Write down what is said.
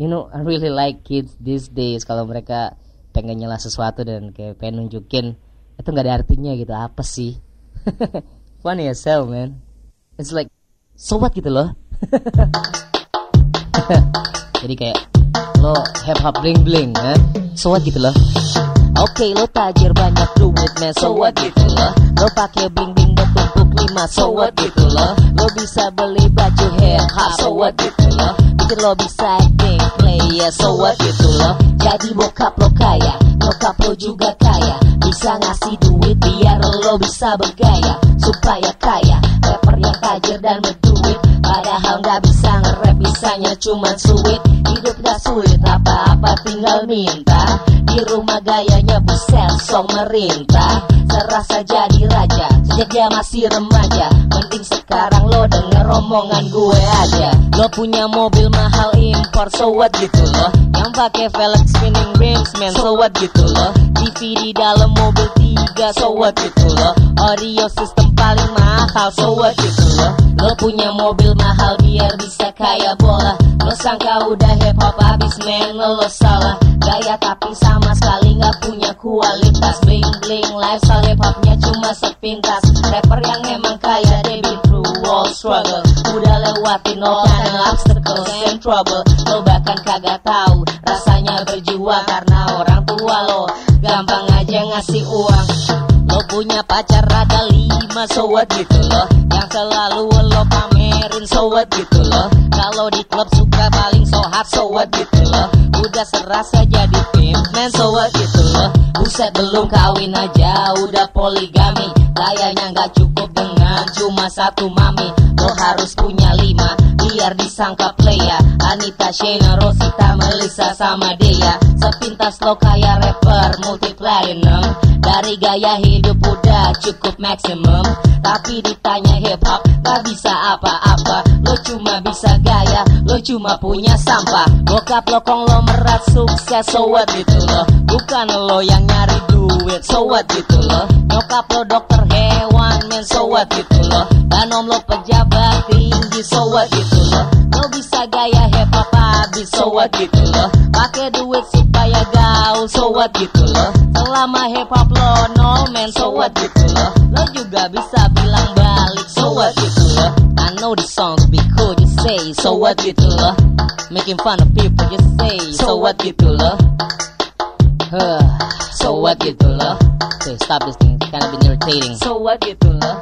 you know I really like kids these days. Kalau mereka pengen nyela sesuatu dan kayak pengen nunjukin itu nggak ada artinya gitu. Apa sih? Funny as hell man. It's like so what gitu loh. Jadi kayak lo hip hop bling bling kan so what gitu loh. Oke okay, lo tajir banyak duit man. So what gitu loh. Lo pakai bling bling bertumpuk lima. So what gitu loh. Lo bisa beli baju hip hop. So what gitu loh Lo bisa acting play ya so what? Gitu loh. Jadi bokap lo kaya Bokap lo juga kaya. Bisa ngasih duit biar lo bisa bergaya. Supaya kaya Rapper yang tajir dan berduit. Padahal gak bisa nge-rap Bisanya cuman sulit Hidup gak sulit Apa-apa tinggal minta. Di rumah gayanya busel Song merintah Serasa jadi raja Sejak dia masih remaja Mending sekarang lo denger omongan gue aja. Lo punya mobil mahal impor So what gitu loh Yang pakai velg spinning rims man So what gitu loh TV di dalam mobil tiga So what gitu loh Audio system paling mahal So what gitu loh Lo punya mobil mahal biar bisa kaya bola. Lo sangka udah hip hop abis man lo salah. Gaya tapi sama sekali gak punya kualitas. Bling bling lifestyle hip hopnya cuma sepintas. Rapper yang emang kaya struggle Udah lewatin all kind obstacles and trouble. Lo bahkan kagak tahu rasanya berjuang Karena orang tua lo. Gampang aja ngasih uang. Lo punya pacar ada lima so what gitu loh Yang selalu lo pamerin so what gitu loh Kalau di klub suka paling so hot so what gitu loh Udah serasa jadi man so what gitu loh Buset belum kawin aja udah poligami. Gayanya nggak cukup dengan cuma satu mami Lo harus punya lima biar disangka playa Anita, Shayna, Rosita, Melissa sama Dea Sepintas lo kayak rapper multi platinum Dari gaya hidup udah cukup maksimum Tapi ditanya hip hop gak bisa apa-apa. Lo cuma bisa gaya, lo cuma punya sampah. Bokap lo kong lo merat sukses so what gitu lo. Bukan lo yang nyari duit so what gitu lo. Nyokap lo dokter hewan men so what gitu lo Dan om lo pejabat tinggi so what gitu lo Lo bisa gaya hip hop habis so what gitu lo Pakai duit supaya gaul so what gitu lo Selama hip hop lo nol man so what gitu lo Lo juga bisa bilang balik so what gitu lo I know the songs be cool just say so what gitu lo Making fun of people just say so what gitu lo Huh, so what gitu loh. Okay stop this thing, it's kinda been irritating. So what gitu loh